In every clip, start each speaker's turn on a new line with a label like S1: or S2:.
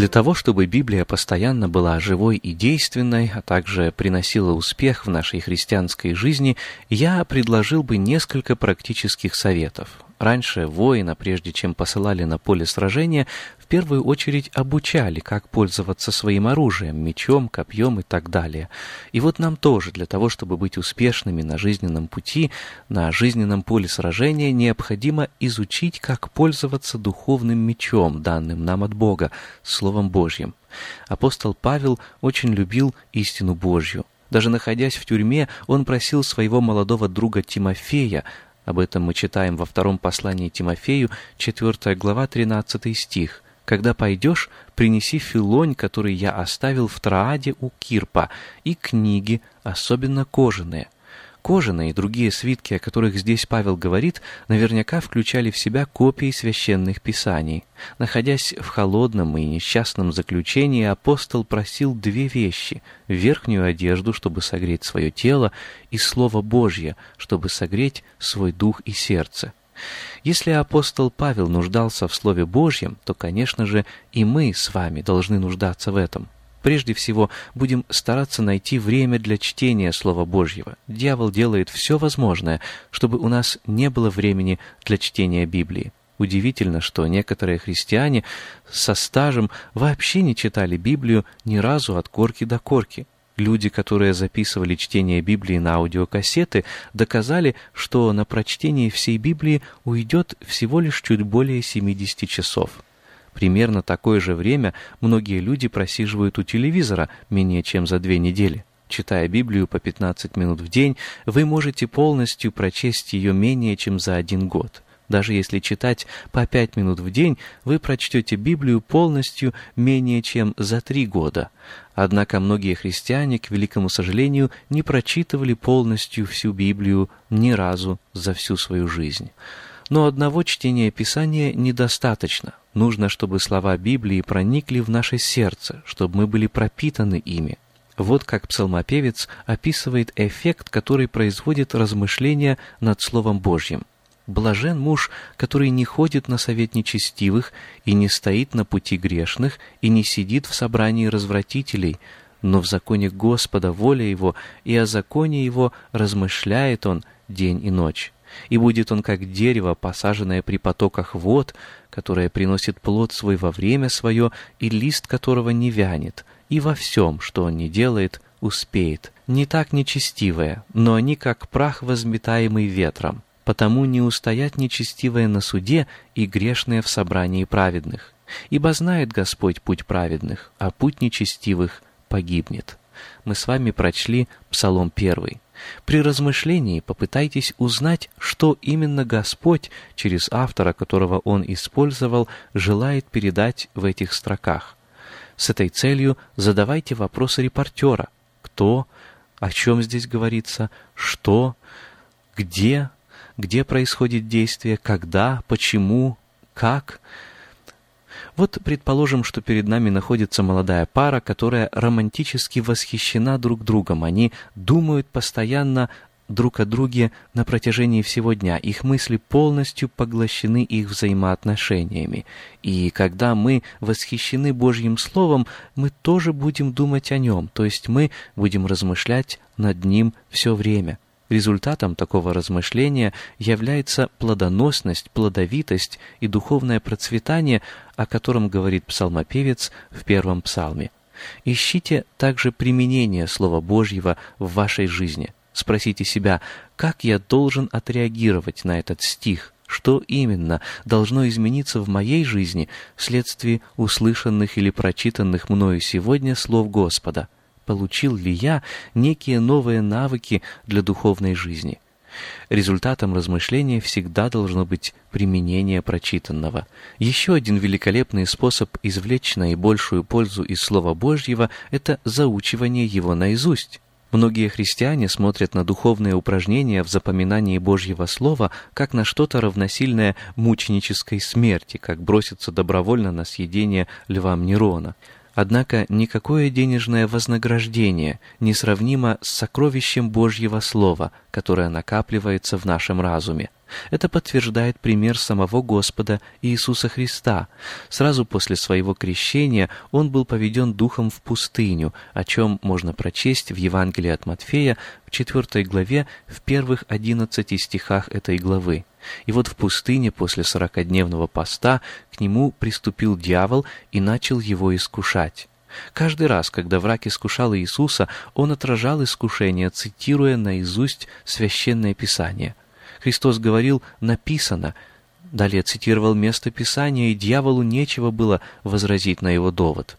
S1: Для того, чтобы Библия постоянно была живой и действенной, а также приносила успех в нашей христианской жизни, я предложил бы несколько практических советов. Раньше воина, прежде чем посылали на поле сражения, в первую очередь обучали, как пользоваться своим оружием, мечом, копьем и так далее. И вот нам тоже, для того, чтобы быть успешными на жизненном пути, на жизненном поле сражения, необходимо изучить, как пользоваться духовным мечом, данным нам от Бога, Словом Божьим. Апостол Павел очень любил истину Божью. Даже находясь в тюрьме, он просил своего молодого друга Тимофея об этом мы читаем во втором послании Тимофею, 4 глава, 13 стих. «Когда пойдешь, принеси филонь, который я оставил в Трааде у Кирпа, и книги, особенно кожаные». Кожаные и другие свитки, о которых здесь Павел говорит, наверняка включали в себя копии священных писаний. Находясь в холодном и несчастном заключении, апостол просил две вещи — верхнюю одежду, чтобы согреть свое тело, и Слово Божье, чтобы согреть свой дух и сердце. Если апостол Павел нуждался в Слове Божьем, то, конечно же, и мы с вами должны нуждаться в этом. Прежде всего, будем стараться найти время для чтения Слова Божьего. Дьявол делает все возможное, чтобы у нас не было времени для чтения Библии. Удивительно, что некоторые христиане со стажем вообще не читали Библию ни разу от корки до корки. Люди, которые записывали чтение Библии на аудиокассеты, доказали, что на прочтение всей Библии уйдет всего лишь чуть более 70 часов. Примерно такое же время многие люди просиживают у телевизора менее чем за две недели. Читая Библию по 15 минут в день, вы можете полностью прочесть ее менее чем за один год. Даже если читать по 5 минут в день, вы прочтете Библию полностью менее чем за три года. Однако многие христиане, к великому сожалению, не прочитывали полностью всю Библию ни разу за всю свою жизнь. Но одного чтения Писания недостаточно. Нужно, чтобы слова Библии проникли в наше сердце, чтобы мы были пропитаны ими. Вот как псалмопевец описывает эффект, который производит размышления над Словом Божьим. Блажен муж, который не ходит на совет нечестивых, и не стоит на пути грешных, и не сидит в собрании развратителей, но в законе Господа воля его, и о законе его размышляет он день и ночь. И будет он как дерево, посаженное при потоках вод, которое приносит плод свой во время свое, и лист которого не вянет, и во всем, что он не делает, успеет. Не так нечестивое, но они как прах, возметаемый ветром. Потому не устоят нечестивые на суде и грешные в собрании праведных. Ибо знает Господь путь праведных, а путь нечестивых погибнет. Мы с вами прочли Псалом первый. При размышлении попытайтесь узнать, что именно Господь, через автора, которого Он использовал, желает передать в этих строках. С этой целью задавайте вопросы репортера. Кто? О чем здесь говорится? Что? Где? Где происходит действие? Когда? Почему? Как? Вот предположим, что перед нами находится молодая пара, которая романтически восхищена друг другом. Они думают постоянно друг о друге на протяжении всего дня, их мысли полностью поглощены их взаимоотношениями. И когда мы восхищены Божьим Словом, мы тоже будем думать о нем, то есть мы будем размышлять над ним все время. Результатом такого размышления является плодоносность, плодовитость и духовное процветание, о котором говорит псалмопевец в первом псалме. Ищите также применение Слова Божьего в вашей жизни – Спросите себя, как я должен отреагировать на этот стих, что именно должно измениться в моей жизни вследствие услышанных или прочитанных мною сегодня слов Господа. Получил ли я некие новые навыки для духовной жизни? Результатом размышления всегда должно быть применение прочитанного. Еще один великолепный способ извлечь наибольшую пользу из Слова Божьего – это заучивание его наизусть. Многие христиане смотрят на духовные упражнения в запоминании Божьего Слова как на что-то равносильное мученической смерти, как броситься добровольно на съедение львам Нерона. Однако никакое денежное вознаграждение не сравнимо с сокровищем Божьего Слова, которое накапливается в нашем разуме. Это подтверждает пример самого Господа Иисуса Христа. Сразу после своего крещения Он был поведен Духом в пустыню, о чем можно прочесть в Евангелии от Матфея в 4 главе в первых 11 стихах этой главы. И вот в пустыне после сорокодневного поста к нему приступил дьявол и начал его искушать. Каждый раз, когда враг искушал Иисуса, он отражал искушение, цитируя наизусть Священное Писание. Христос говорил «написано», Далее цитировал место Писания, и дьяволу нечего было возразить на его довод.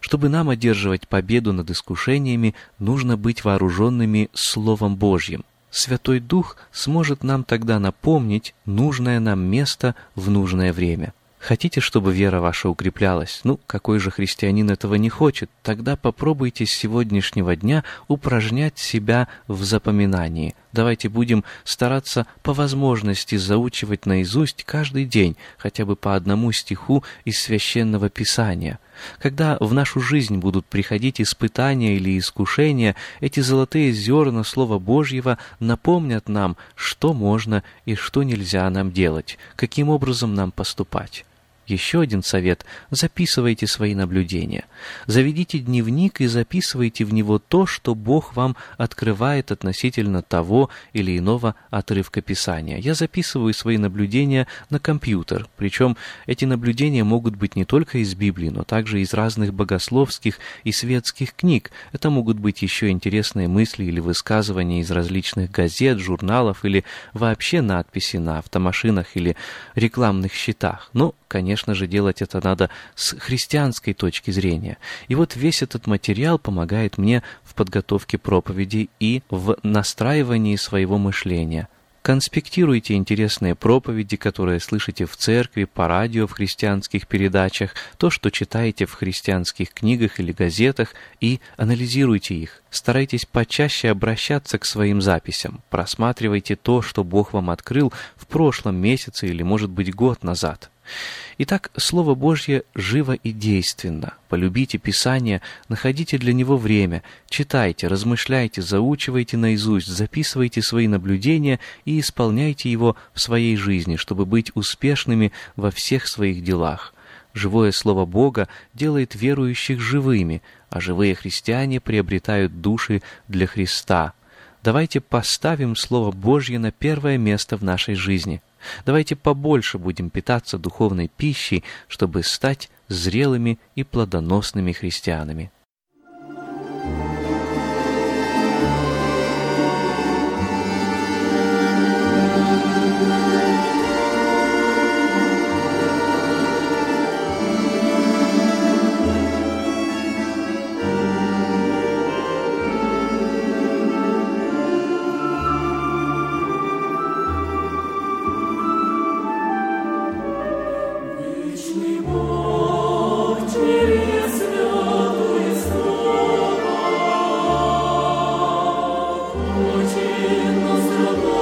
S1: Чтобы нам одерживать победу над искушениями, нужно быть вооруженными Словом Божьим. Святой Дух сможет нам тогда напомнить нужное нам место в нужное время. Хотите, чтобы вера ваша укреплялась? Ну, какой же христианин этого не хочет? Тогда попробуйте с сегодняшнего дня упражнять себя в запоминании. Давайте будем стараться по возможности заучивать наизусть каждый день хотя бы по одному стиху из Священного Писания. Когда в нашу жизнь будут приходить испытания или искушения, эти золотые зерна Слова Божьего напомнят нам, что можно и что нельзя нам делать, каким образом нам поступать. Еще один совет – записывайте свои наблюдения. Заведите дневник и записывайте в него то, что Бог вам открывает относительно того или иного отрывка Писания. Я записываю свои наблюдения на компьютер, причем эти наблюдения могут быть не только из Библии, но также из разных богословских и светских книг. Это могут быть еще интересные мысли или высказывания из различных газет, журналов или вообще надписи на автомашинах или рекламных щитах. Но конечно же, делать это надо с христианской точки зрения. И вот весь этот материал помогает мне в подготовке проповеди и в настраивании своего мышления. Конспектируйте интересные проповеди, которые слышите в церкви, по радио, в христианских передачах, то, что читаете в христианских книгах или газетах, и анализируйте их. Старайтесь почаще обращаться к своим записям. Просматривайте то, что Бог вам открыл в прошлом месяце или, может быть, год назад. Итак, Слово Божье живо и действенно. Полюбите Писание, находите для него время, читайте, размышляйте, заучивайте наизусть, записывайте свои наблюдения и исполняйте его в своей жизни, чтобы быть успешными во всех своих делах. Живое Слово Бога делает верующих живыми, а живые христиане приобретают души для Христа. Давайте поставим Слово Божье на первое место в нашей жизни – Давайте побольше будем питаться духовной пищей, чтобы стать зрелыми и плодоносными христианами. Пути на страну.